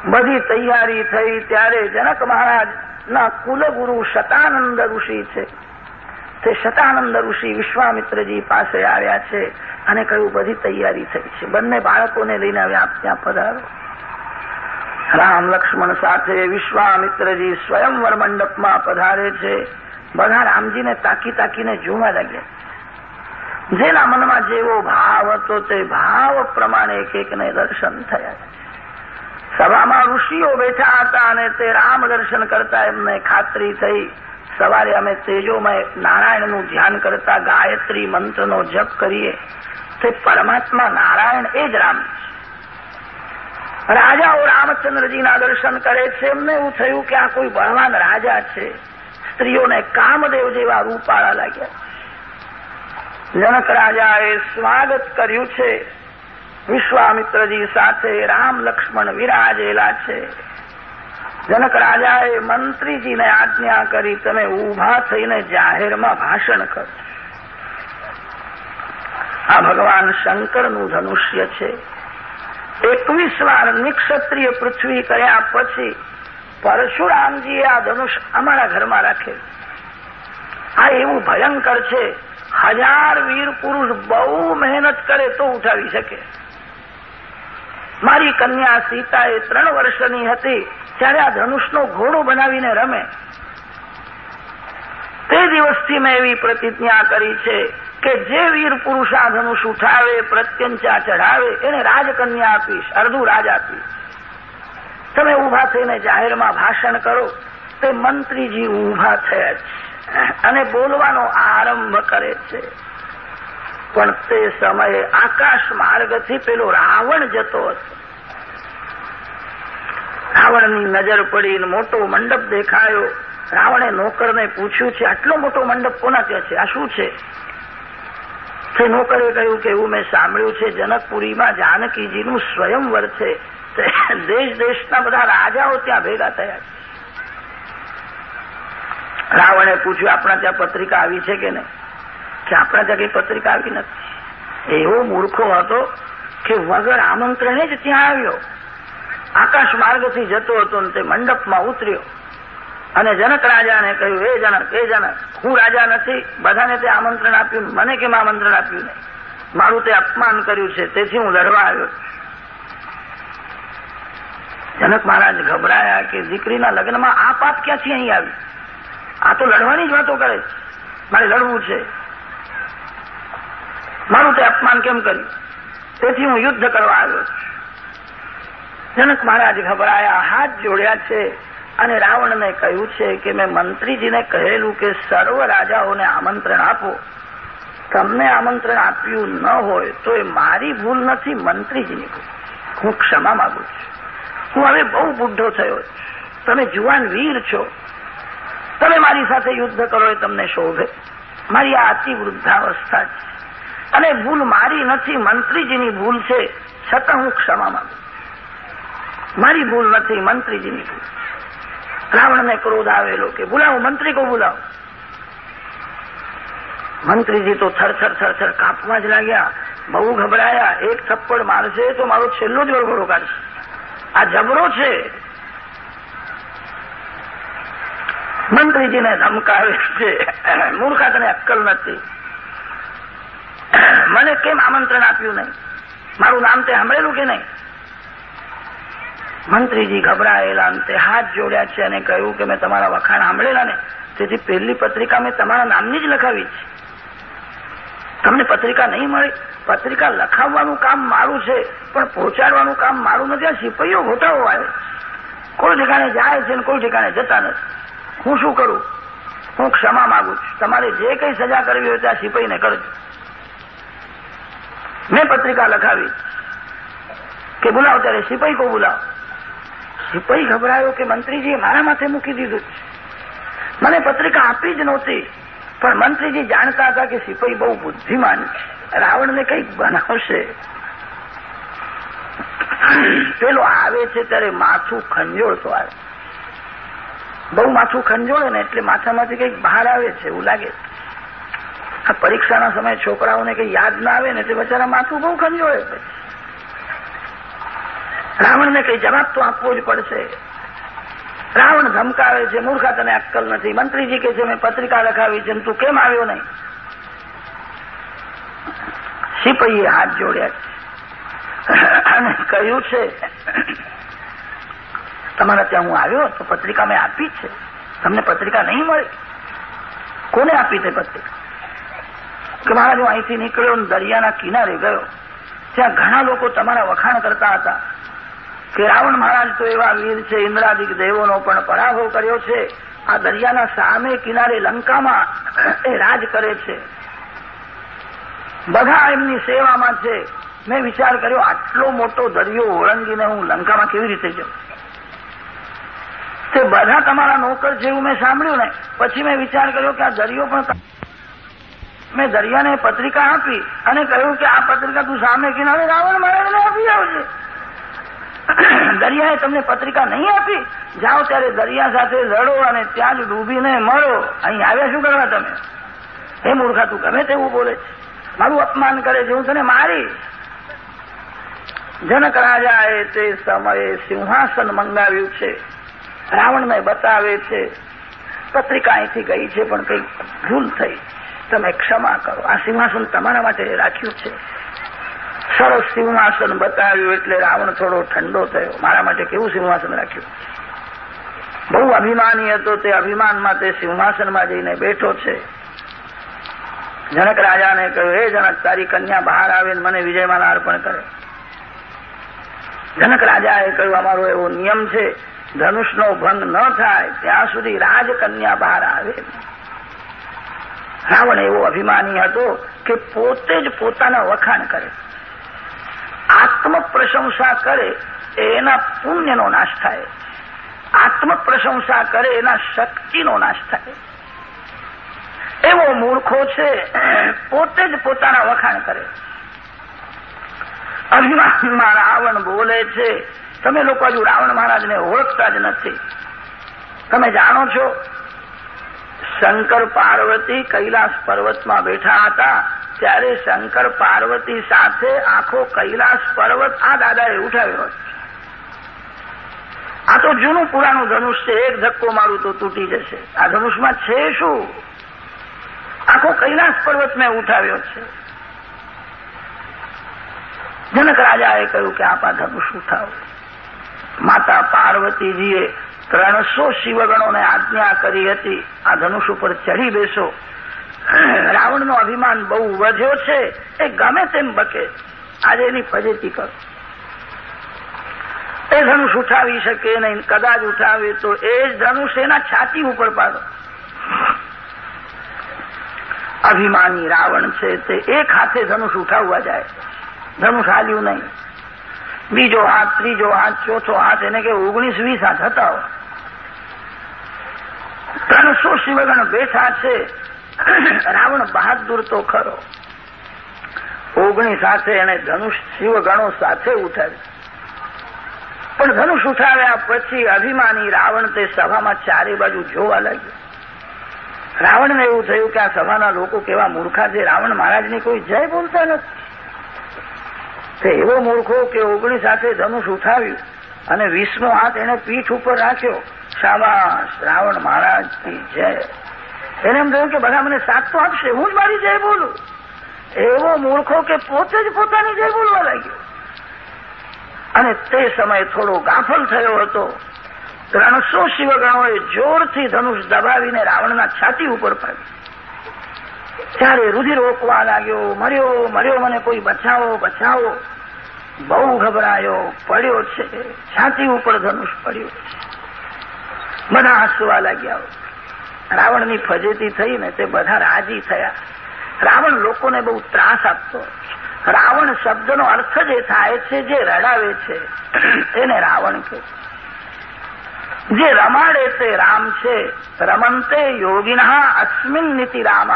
બધી તૈયારી થઈ, ત્યારે જનક મહારાજના કુલગુરુ શતાનંદ ઋષિ છે. તે શતાનંદ ઋષિ વિશ્વામિત્રજી પાસે આવ્યા છે અને કહ્યું, બધી તૈયારી થઈ છે. બંને બાળકોને લઈને હવે ત્યાં પધારો. રામ લક્ષ્મણ સાથે વિશ્વામિત્રજી સ્વયંવર મંડપમાં પધારે છે. બધા રામજીને તાકી તાકીને જોવા લાગ્યા. જેના મનમાં જેવો ભાવ હતો તે ભાવ પ્રમાણે એક એકને દર્શન થયા. સભામાં ઋષિઓ બેઠા હતા અને તે રામ દર્શન કરતા એમને ખાતરી થઈ સવારે અમે તેજોમય નારાયણનું ધ્યાન કરતા ગાયત્રી મંત્રનો જપ કરીએ, તે પરમાત્મા નારાયણ એ જ રામ રાજાઓ રામચંદ્રજીના દર્શન કરે છે, એમને એવું થયું કે આ કોઈ બળવાન રાજા છે. સ્ત્રીઓને કામદેવ જેવા રૂપાળા લાગ્યા જનક રાજાએ સ્વાગત કર્યું છે. વિશ્વામિત્રજી સાથે રામ લક્ષ્મણ વિરાજેલા છે. જનક રાજાએ મંત્રીજીને આજ્ઞા કરી, તમે ઊભા થઈને જાહેરમાં ભાષણ કરો. આ ભગવાન શંકરનું ધનુષ્ય છે. એકવીસ વાર નિક્ષત્રિય પૃથ્વી કર્યા પછી પરશુરામજીએ આ ધનુષ અમારા ઘરમાં રાખેલ આ એવું ભયંકર છે, હજાર વીર પુરુષ બહુ મહેનત કરે તો ઉઠાવી શકે. મારી કન્યા સીતા એ ત્રણ વર્ષની હતી. ત્યારે આ ધનુષનો ઘોડો બનાવીને રમે. તે દિવસથી મેં એવી પ્રતિજ્ઞા કરી છે કે જે વીર પુરુષ આ ધનુષ ઉઠાવે, પ્રત્યંચા ચઢાવે, એને રાજકન્યા આપીશ અડધું રાજ આપીશ. તમે ઊભા થઈને જાહેરમાં ભાષણ કરો, તે મંત્રીજી ઊભા થયા છે અને બોલવાનો આરંભ કરે છે. પણ તે સમયે આકાશ માર્ગથી પેલો રાવણ જતો હતો. રાવણની નજર પડી મોટો મંડપ દેખાયો. રાવણે નોકરને પૂછ્યું છે, આટલો મોટો મંડપ કોના ત્યાં છે? આ શું છે? તે નોકરે કહ્યું કે, એવું મેં સાંભળ્યું છે, જનકપુરીમાં જાનકીજીનું સ્વયંવર છે. દેશ દેશના બધા રાજાઓ ત્યાં ભેગા થયા છે. રાવણે પૂછ્યું, આપણા ત્યાં પત્રિકા આવી છે કે નહીં? કે, આપણા ત્યાં કઈ પત્રિકા આવી નથી. એવો મૂર્ખો હતો કે વગર આમંત્રણે જ ત્યાં આવ્યો. આકાશ માર્ગથી જતો હતો ને તે મંડપમાં ઉતર્યો. અને જનક રાજાને કહ્યું, એ જનક એ જનક, હું રાજા નથી, બધાને તે આમંત્રણ આપ્યું, મને કેમ આમંત્રણ આપ્યું નહીં? મારું તે અપમાન કર્યું છે, તેથી હું લડવા આવ્યો જનક મહારાજ ગભરાયા કે, દીકરીના લગ્નમાં આ પાપ ક્યાંથી અહીં આવી આ તો લડવાની જ વાતો કરે છે. મારે લડવું છે. મારું તે અપમાન કેમ કર્યું? તેથી હું યુદ્ધ કરવા આવ્યો છું. જનક મહારાજ ગભરાયા. હાથ જોડ્યા છે અને રાવણને કહ્યું છે કે મેં મંત્રીજીને કહેલું કે સર્વ રાજાઓને આમંત્રણ આપો. તમને આમંત્રણ આપ્યું ન હોય તો એ મારી ભૂલ નથી, મંત્રીજીની ભૂલ. હું ક્ષમા માંગુ છું. હું હવે બહુ બુઢો થયો તમે જુવાન વીર છો. તમે મારી સાથે યુદ્ધ કરો એ તમને શોભે. મારી આ અતિ વૃદ્ધાવસ્થા છે. અને ભૂલ મારી નથી, મંત્રીજીની ભૂલ છે. છતાં હું ક્ષમા માંગુ મારી ભૂલ નથી, મંત્રીજીની ભૂલ. રાવણને ક્રોધ આવેલો કે બોલાવો, મંત્રી કો બોલાવો. મંત્રીજી તો થરથર થરથર કાપવા જ લાગ્યા. બહુ ગભરાયા. એક થપ્પડ મારશે તો મારો છેલ્લો જ વળઘોડો કાઢશે. આ જબરો છે. મંત્રીજીને ધમકાવે છે. મૂર્ખા તને અક્કલ નથી. મને કેમ આમંત્રણ આપ્યું નહીં? મારું નામ તે સાંભળેલું કે નહીં? મંત્રીજી ગભરાયેલા અંતે હાથ જોડ્યા છે અને કહ્યું કે મેં તમારા વખાણ સાંભળેલા ને. તેથી પહેલી પત્રિકા મેં તમારા નામની જ લખાવી છે. તમને પત્રિકા નહીં મળી? પત્રિકા લખાવવાનું કામ મારું છે, પણ પહોંચાડવાનું કામ મારું નથી. આ સિપાહીઓ ગોટાળો આવે કોઈ ઠેકાણે જાય છે ને કોઈ ઠેકાણે જતા નથી. હું શું કરું? હું ક્ષમા માંગુ છું. તમારે જે કંઈ સજા કરવી હોય ત્યાં સિપાહીને કરજો. મેં પત્રિકા લખાવી. કે બોલાવો ત્યારે સિપાહી કો બોલાવો. સિપાહી ગભરાયો કે મંત્રીજીએ મારા માથે મૂકી દીધું મને પત્રિકા આપી જ નહોતી, પણ મંત્રીજી જાણતા હતા કે સિપાહી બહુ બુદ્ધિમાન રાવણને કંઈક બનાવશે. પેલો આવે છે ત્યારે માથું ખંજોળતો આવે. બહુ માથું ખંજોળે ને એટલે માથામાંથી કંઈક બહાર આવે છે, એવું લાગે આ પરીક્ષાના સમયે છોકરાઓને કંઈ યાદ ના આવે ને એટલે બચારા માથું બહુ ખંજોળે પછી રાવણને કઈ જવાબ તો આપવો જ પડશે. રાવણ ધમકાવે છે, મૂર્ખા તને અક્કલ નથી. મંત્રીજી કે છે, મેં પત્રિકા લખાવી છે, તું કેમ આવ્યો નહીં? સિપાહીએ હાથ જોડ્યા. અને કહ્યું છે, તમારા ત્યાં હું આવ્યો તો પત્રિકા મેં આપી છે. તમને પત્રિકા નહીં મળી? કોને આપી તે પત્રિકા? કે મહારાજ, હું અહીંથી નીકળ્યો દરિયાના કિનારે ગયો. ત્યાં ઘણા લોકો તમારા વખાણ કરતા હતા. કે રાવણ મહારાજ તો એવા વીર છે, ઇન્દ્રાદિક દેવોનો પણ પરાભવ કર્યો છે. આ દરિયાના સામે કિનારે લંકામાં એ રાજ કરે છે. બધા એમની સેવામાં છે. મેં વિચાર કર્યો, આટલો મોટો દરિયો ઓળંગીને હું લંકામાં કેવી રીતે જાઉં? તે બધા તમારા નોકર જેવું મેં સાંભળ્યું ને, પછી મેં વિચાર કર્યો કે આ દરિયો પણ મેં દરિયાને પત્રિકા આપી અને કહ્યું કે આ પત્રિકા તું સામે કિનારે રાવણ મહારાજને આપી આવજે. *coughs* દરિયાએ તમને પત્રિકા નહીં આપી? જાઓ ત્યારે દરિયા સાથે લડો અને ત્યાં જ ડૂબીને મળો અહીં આવ્યા શું કરવા તમે? હે મૂર્ખા, તું ગમે તેવું બોલે મારું અપમાન કરે છે, હું તને મારી જનક રાજાએ તે સમયે સિંહાસન મંગાવ્યું છે. રાવણને બતાવે છે. પત્રિકા અહીંથી ગઈ છે, પણ કંઈક ભૂલ થઈ. તમે ક્ષમા કરો. આ સિંહાસન તમારા માટે રાખ્યું છે. સરસ સિંહાસન બતાવ્યું એટલે રાવણ થોડો ઠંડો થયો. મારા માટે કેવું સિંહાસન રાખ્યું? બહુ અભિમાની હતો તે અભિમાનમાં તે સિંહાસનમાં જઈને બેઠો છે. જનક રાજાને કહ્યું, હે જનક, તારી કન્યા બહાર આવે મને વિજયમાલા અર્પણ કરે. જનક રાજાએ કહ્યું, અમારો એવો નિયમ છે, ધનુષનો ભંગ ન થાય, ત્યાં સુધી રાજકન્યા બહાર આવે. રાવણ એવો અભિમાની હતો કે પોતે જ પોતાના વખાણ કરે. આત્મ પ્રશંસા કરે એના પુણ્યનો નાશ થાય. આત્મપ્રશંસા કરે, એના શક્તિનો નાશ થાય. એવો મૂર્ખો છે, પોતે જ પોતાના વખાણ કરે. અભિમાનમાં રાવણ બોલે છે, તમે લોકો હજુ રાવણ મહારાજને ઓળખતા જ નથી. તમે જાણો છો શંકર પાર્વતી કૈલાસ પર્વતમાં બેઠા હતા. ત્યારે શંકર પાર્વતી સાથે આખો કૈલાસ પર્વત આ દાદાએ ઉઠાવ્યો. આ તો જૂનું પુરાણું ધનુષ છે, એક ધક્કો મારું તો તૂટી જશે. આ ધનુષમાં છે શું? આખો કૈલાસ પર્વત મેં ઉઠાવ્યો છે. જનક રાજાએ કહ્યું કે આપ ધનુષ ઉઠાવો. માતા પાર્વતીજીએ ત્રણસો શિવગણોને આજ્ઞા કરી હતી. આ ધનુષ ઉપર ચઢી બેસો. રાવણનો અભિમાન બહુ વધ્યો છે. એ ગમે તેમ બકે. આજે એની ફજેતી કરો. એ ધનુષ ઉઠાવી શકે નહીં. કદાચ ઉઠાવે તો એ જ ધનુષ એના છાતી ઉપર પાડો. અભિમાની રાવણ છે તે એક હાથે ધનુષ ઉઠાવવા જાય. ધનુષ હાલ્યું નહીં. બીજો હાથ, ત્રીજો હાથ, ચોથો હાથ, એને કે ઓગણીસ વીસ હાથ હતા ત્રણસો શિવગણ બેઠા છે. રાવણ બહાદુર તો ખરો. ઓગણી સાથે એને ધનુષ શિવગણો સાથે ઉઠાવી. પણ ધનુષ ઉઠાવ્યા પછી અભિમાની રાવણ તે સભામાં ચારે બાજુ જોવા લાગ્યો. રાવણને એવું થયું કે આ સભાના લોકો કેવા મૂર્ખા છે. રાવણ મહારાજની કોઈ જય બોલતા નથી. તે એવો મૂર્ખો કે ઓગણીસ સાથે ધનુષ ઉઠાવ્યું અને વીસમો હાથ એને પીઠ ઉપર રાખ્યો. શાબાશ રાવણ મહારાજ કી જય. એને એમ થયું કે બધા મને સાથ તો આપશે, હું જ મારી જય બોલું. એવો મૂર્ખો કે પોતે જ પોતાની જય બોલવા લાગ્યો. અને તે સમયે થોડો ગાફલ થયો હતો. ત્રણસો શિવગણોએ જોરથી ધનુષ દબાવીને રાવણના છાતી ઉપર પાડી. ત્યારે રુધિર રોકવા લાગ્યો, મર્યો મર્યો મને કોઈ, બચાવો બચાવો. બહુ ગભરાયો, પડ્યો છે. છાતી ઉપર ધનુષ પડ્યો બધા હસવા લાગ્યા રાવણની ફજેતી થઈ ને તે બધા રાજી થયા. રાવણ લોકોને બહુ ત્રાસ આપતો. રાવણ શબ્દનો અર્થ જે થાય છે, જે રડાવે છે, એને રાવણ કહે. જે રમાડે તે રામ છે, રમંતે યોગિન અસ્મિન નીતિ રામ.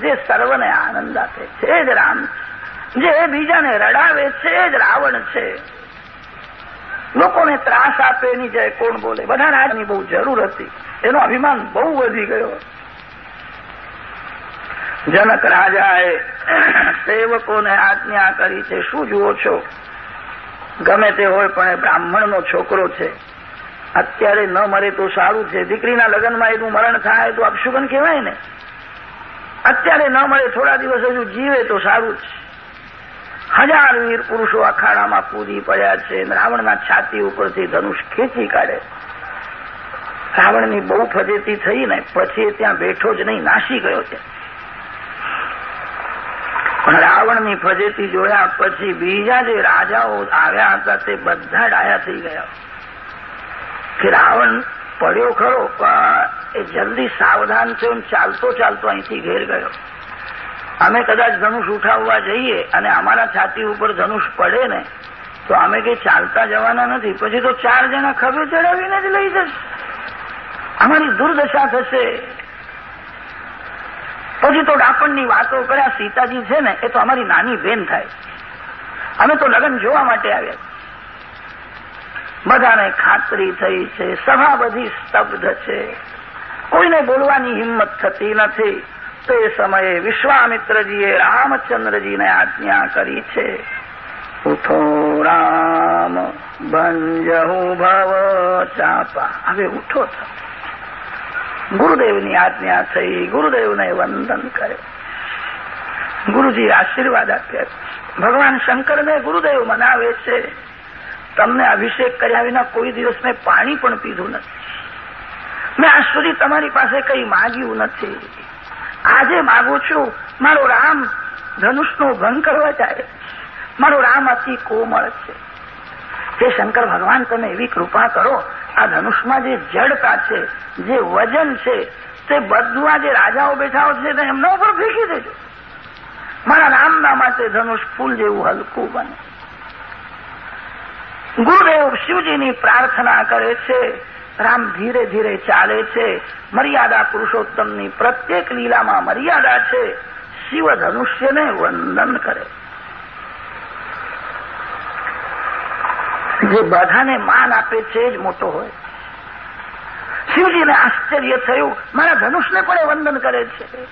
જે સર્વને આનંદ આપે છે, એ જ રામ છે. જે બીજાને રડાવે છે, એ જ રાવણ છે. લોકોને ત્રાસ આપે, એની જાય કોણ બોલે? બધા રાજની બહુ જરૂર હતી. એનો અભિમાન બહુ વધી ગયો. જનક રાજાએ સેવકોને આજ્ઞા કરી છે, શું જુઓ છો? ગમે તે હોય, પણ એ બ્રાહ્મણનો છોકરો છે. અત્યારે ન મરે તો સારું છે. દીકરીના લગ્નમાં એનું મરણ થાય તો અપશુગન કહેવાય ને. અત્યારે ન મળે થોડા દિવસ હજુ જીવે તો સારું જ. હજાર વીર પુરુષો અખાડામાં કૂદી પડ્યા છે. રાવણના છાતી ઉપરથી ધનુષ ખેંચી કાઢે. રાવણની બહુ ફજેતી થઈ ને પછી ત્યાં બેઠો જ નહીં, નાસી ગયો છે. પણ રાવણની ફજેતી જોયા પછી બીજા જે રાજાઓ આવ્યા હતા તે બધા ડાયા થઈ ગયા. કે રાવણ પડ્યો ખરો, પણ એ જલ્દી સાવધાન થયો ચાલતો ચાલતો અહીંથી ઘેર ગયો. અમે કદાચ ધનુષ ઉઠાવવા જઈએ અને અમારા છાતી ઉપર ધનુષ પડે ને, તો અમે કઈ ચાલતા જવાના નથી. પછી તો ચાર જણા ખભે ચડાવીને જ લઈ જશે. અમારી દુર્દશા થશે. પછી તો ડાપણની વાતો કર્યા સીતાજી છે ને, એ તો અમારી નાની બેન થાય. અમે તો લગ્ન જોવા માટે આવ્યા બધાને ખાતરી થઈ છે, સભા બધી સ્તબ્ધ છે. કોઈને બોલવાની હિંમત થતી નથી. તે સમયે વિશ્વામિત્રજીએ રામચંદ્રજીને આજ્ઞા કરી છે, ઉઠો રામ, ભંજહુ ભવ ચાપા. હવે ઉઠો છો ગુરુદેવની આજ્ઞા થઈ, ગુરુદેવને વંદન કરે. ગુરુજી આશીર્વાદ આપ્યા ભગવાન શંકરને ગુરુદેવ મનાવે છે. તમને અભિષેક કર્યા વિના કોઈ દિવસ મેં પાણી પણ પીધું નથી. મેં આજ સુધી તમારી પાસે કંઈ માગ્યું નથી. આજે માગું છું, મારો રામ ધનુષનો ભંગ કરવા જાય. મારો રામ અતિ કોમળ છે. હે શંકર ભગવાન, તમે એવી કૃપા કરો, આ ધનુષમાં જે જડતા છે, જે વજન છે, તે બધું આ જે રાજાઓ બેઠાઓ છે તે એમના ઉપર ફેંકી દેજો. મારા રામના માટે ધનુષ ફૂલ જેવું હલકું બને. ગુરુદેવ શિવજીની પ્રાર્થના કરે છે રામ ધીરે ધીરે ચાલે છે. મર્યાદા પુરુષોત્તમની પ્રત્યેક લીલામાં મર્યાદા છે. શિવ ધનુષ્યને વંદન કરે. જે બધાને માન આપે છે જ મોટો હોય. શિવજીને આશ્ચર્ય થયું, મારા ધનુષને પણ એ વંદન કરે છે?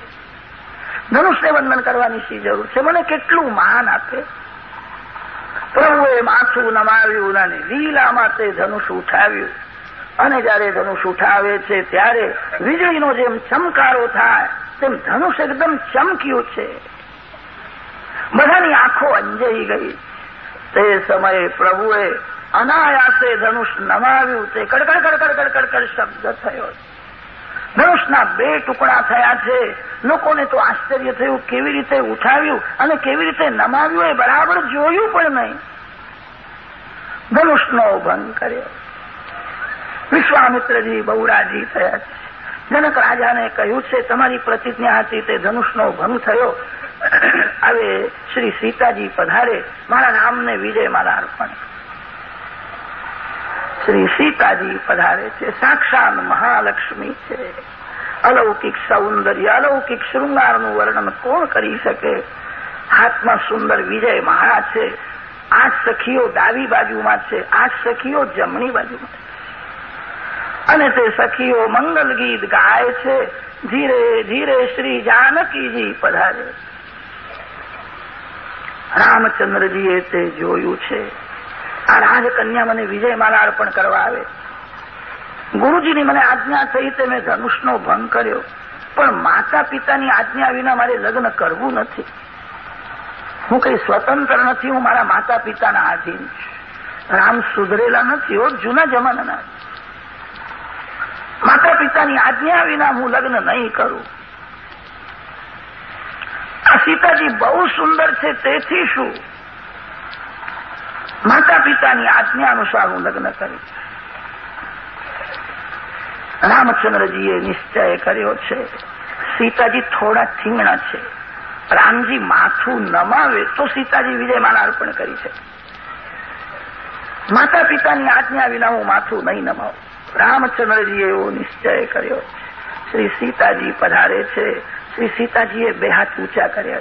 ધનુષને વંદન કરવાની શી જરૂર છે? મને કેટલું માન આપે? પ્રભુએ માથું નમાવ્યું અને લીલામાં તે ધનુષ ઉઠાવ્યું. અને જયારે ધનુષ ઉઠાવે છે, ત્યારે વીજળીનો જેમ ચમકારો થાય, તેમ ધનુષ એકદમ ચમક્યું છે. બધાની આંખો અંજાઈ ગઈ. તે સમયે પ્રભુએ અનાયાસે ધનુષ નમાવ્યું. તે કડકડ કડકડ કડકડ કડ શબ્દ થયો. ધનુષના બે ટુકડા થયા છે. લોકોને તો આશ્ચર્ય થયું કેવી રીતે ઉઠાવ્યું અને કેવી રીતે નમાવ્યું એ બરાબર જોયું પણ નહીં. ધનુષનો ભંગ કર્યો. વિશ્વામિત્રજી બહુ રાજી થયા છે. જનક રાજાને કહ્યું, છે, તમારી પ્રતિજ્ઞા હતી તે ધનુષનો ભંગ થયો. હવે શ્રી સીતાજી પધારે, મારા રામને વિજય મારા અર્પણ શ્રી સીતાજી પધારે છે, સાક્ષાત મહાલક્ષ્મી છે. અલૌકિક સૌંદર્ય, અલૌકિક શૃંગારનું વર્ણન કોણ કરી શકે? હાથમાં સુંદર વિજય મહારાજ છે. આઠ સખીઓ ડાબી બાજુમાં છે આઠ સખીઓ જમણી બાજુમાં છે. અને તે સખીઓ મંગલ ગીત ગાય છે, ધીરે ધીરે શ્રી જાનકીજી પધારે. રામચંદ્રજીએ તે જોયું છે. આ રાજકન્યા મને વિજય માલા અર્પણ કરવા આવે. ગુરુજીની મને આજ્ઞા થઈ તે મેં ધનુષનો ભંગ કર્યો, પણ માતા પિતાની આજ્ઞા વિના મારે લગ્ન કરવું નથી. હું કઈ સ્વતંત્ર નથી, હું મારા માતા પિતાના આધીન છું. રામ સુધરેલા નથી હો, જૂના જમાનાના. પિતાની આજ્ઞા વિના હું લગ્ન નહીં કરું. આ સીતાજી બહુ સુંદર છે, તેથી શું? માતા પિતાની આજ્ઞા અનુસાર હું લગ્ન કરીશ. રામચંદ્રજીએ નિશ્ચય કર્યો છે, સીતાજી થોડા થીંગણા છે. રામજી માથું નમાવે તો સીતાજી વિજયમાલા અર્પણ કરી છે માતા પિતાની આજ્ઞા વિના હું માથું નહીં નમાવું. રામચંદ્રજીએ એવો નિશ્ચય કર્યો શ્રી સીતાજી પધારે છે. શ્રી સીતાજીએ બે હાથ ઊંચા કર્યા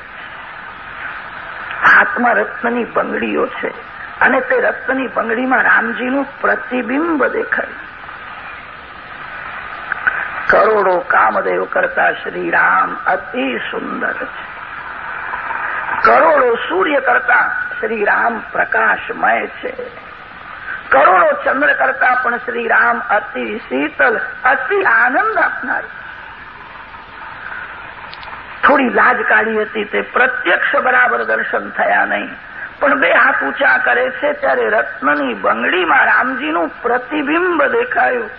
હાથમાં રત્નની બંગડીઓ છે અને તે રત્નની બંગડીમાં રામજીનું પ્રતિબિંબ દેખાય. કરોડો કામદેવ કરતા શ્રી રામ અતિ સુંદર છે. કરોડો સૂર્ય કરતા શ્રી રામ પ્રકાશમય છે. કરોડો ચંદ્ર કરતા પણ શ્રી રામ અતિ શીતલ, અતિ આનંદ આપનાર. થોડી લાજ કાઢી હતી તે પ્રત્યક્ષ બરાબર દર્શન થયા નહીં. પણ બે હાથ ઊંચા કરે છે ત્યારે રત્નની બંગડીમાં રામજીનું પ્રતિબિંબ દેખાયું.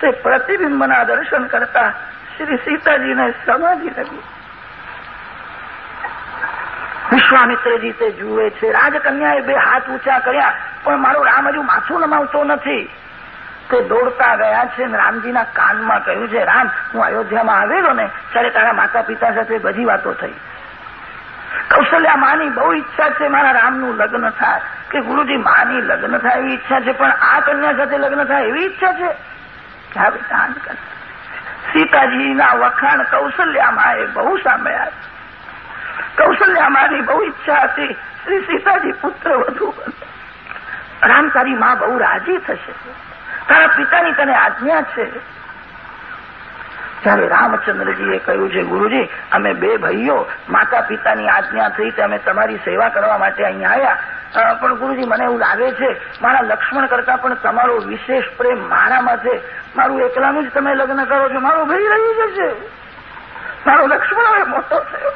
તે પ્રતિબિંબના દર્શન કરતા શ્રી સીતાજીને સમાધિ લગી વિશ્વામિત્રજી તે જુએ છે. રાજકન્યાએ બે હાથ ઊંચા કર્યા. પણ મારો રામ હજુ માથું નમાવતો નથી. તે દોડતા ગયા છે ને રામજીના કાનમાં કહ્યું છે, રામ, હું અયોધ્યામાં આવેલો ને, ત્યારે તારા માતા પિતા સાથે બધી વાતો થઈ. કૌશલ્યા માની બહુ ઈચ્છા છે મારા રામનું લગ્ન થાય, કે ગુરુજી માની લગ્ન થાય એવી ઈચ્છા છે, પણ આ કન્યા સાથે લગ્ન થાય એવી ઈચ્છા છે? હા બેટા કર. સીતાજીના વખાણ કૌશલ્યામાં એ બહુ સાંભળ્યા કૌશલ્યામાની બહુ ઈચ્છા હતી, શ્રી સીતાજી પુત્ર વધુ રામ તારી માં બહુ રાજી થશે. તારા પિતાની તને આજ્ઞા છે. ત્યારે રામચંદ્રજીએ કહ્યું છે ગુરુજી, અમે બે ભાઈઓ માતા પિતાની આજ્ઞા થઈ તે અમે તમારી સેવા કરવા માટે અહીંયા આવ્યા પણ ગુરુજી, મને એવું લાગે છે, મારા લક્ષ્મણ કરતા પણ તમારો વિશેષ પ્રેમ મારામાં છે. મારું એકલાનું જ તમે લગ્ન કરો છો, મારો ભાઈ રહી જશે. મારો લક્ષ્મણ હવે મોટો થયો.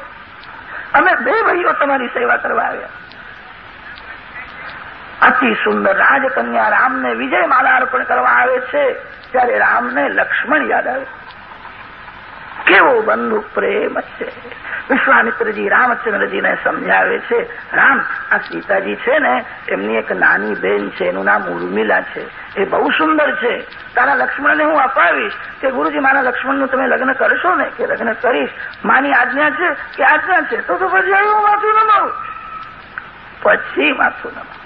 અમે બે ભાઈઓ તમારી સેવા કરવા આવ્યા. અતિ સુંદર રાજકન્યા રામને વિજય માલા અર્પણ કરવા આવે છે, ત્યારે રામને લક્ષ્મણ યાદ આવે. કેવો બંધુ પ્રેમ છે. વિશ્વામિત્રજી રામચંદ્રજીને સમજાવે છે, રામ, આ સીતાજી છે ને, એમની એક નાની બેન છે, એનું નામ ઉર્મિલા છે. એ બહુ સુંદર છે. તારા લક્ષ્મણને હું અપાવીશ કે ગુરુજી, મારા લક્ષ્મણનું તમે લગ્ન કરશો ને? કે લગ્ન કરીશ? માની આજ્ઞા છે કે આજ્ઞા છે, તો તો પછી હું માથું નમાવું. પછી માથું નમાવું.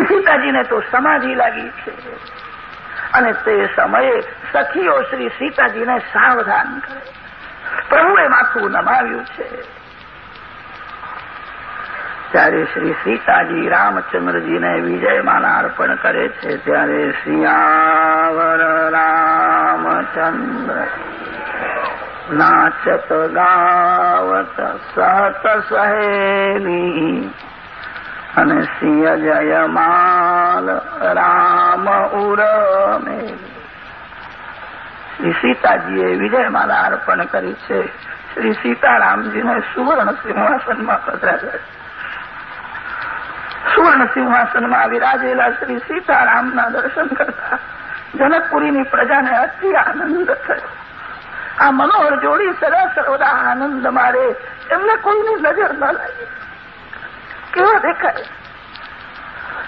સીતાજીને તો સમાધિ લાગી છે. અને તે સમયે સખીઓ શ્રી સીતાજીને સાવધાન કરે. પ્રભુએ માથું નમાવ્યું છે. ત્યારે શ્રી સીતાજી રામચંદ્રજીને વિજયમાલા અર્પણ કરે છે. ત્યારે શિયાવર રામચંદ્ર નાચત ગાવત સત સહેલી અને સિંહ જયમાલ રામ ઉરમે. શ્રી સીતાજીએ વિજયમાલા અર્પણ કરી છે. શ્રી સીતારામજીને સુવર્ણ સિંહાસનમાં પધરાવ્યા. સુવર્ણ સિંહાસનમાં વિરાજેલા શ્રી સીતારામના દર્શન કરતા જનકપુરીની પ્રજાને અતિ આનંદ થયો. આ મનોહર જોડી સદા સર્વદા આનંદ મારે એમને કોઈની નજર ન લાગી. કેવા દેખાય.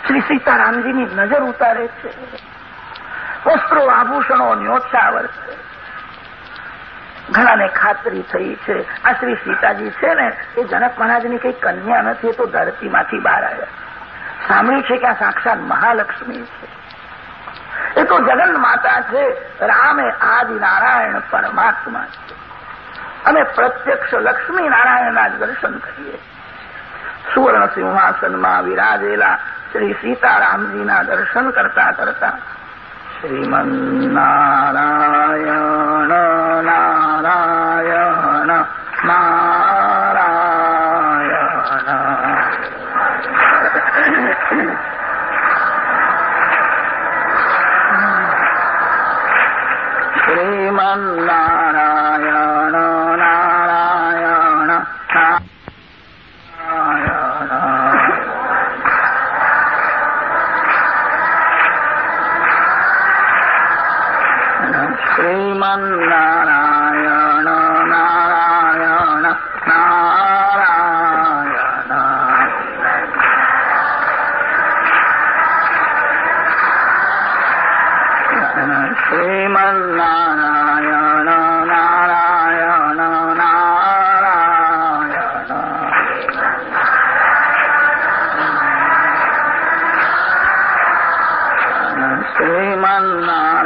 શ્રી સીતારામજીની નજર ઉતારે છે. વસ્ત્રો, આભૂષણો, ન્યોછાવર છે. ઘણાને ખાતરી થઈ છે. આ શ્રી સીતાજી છે ને, એ જનક મહારાજની કઈ કન્યા નથી તો ધરતીમાંથી બહાર આવ્યા સાંભળ્યું છે કે આ સાક્ષાત મહાલક્ષ્મી છે. એ તો જગન માતા છે. રામે આદિ નારાયણ પરમાત્મા છે. અમે પ્રત્યક્ષ લક્ષ્મી નારાયણના દર્શન કરીએ સુવર્ણ સિંહાસનમાં વિરાજેલા શ્રી સીતારામજીના દર્શન કરતા કરતા શ્રીમન્નારાયણ નારાયણ નારાયણ શ્રીમન્નારાયણ શ્રીમન્નારાયણ નારાયણ નારાયણ શ્રીમન્નારાયણ નારાયણ નારાયણ શ્રીમન્નારાયણ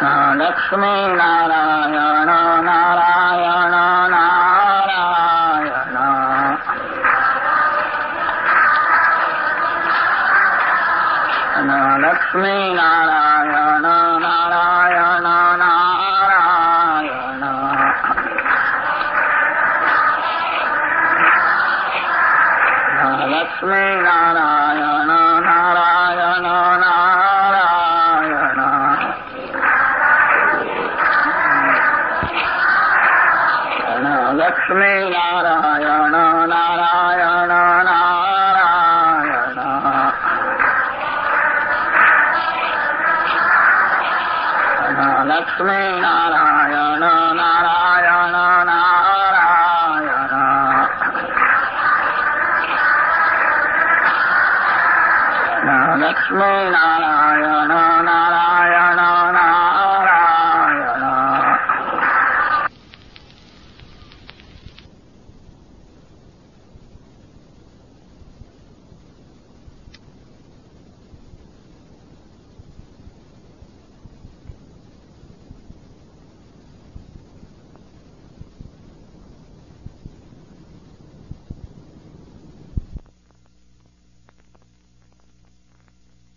લક્ષ્મી નારાયણ નારાયણ નારાયણ લક્ષ્મી નારાયણ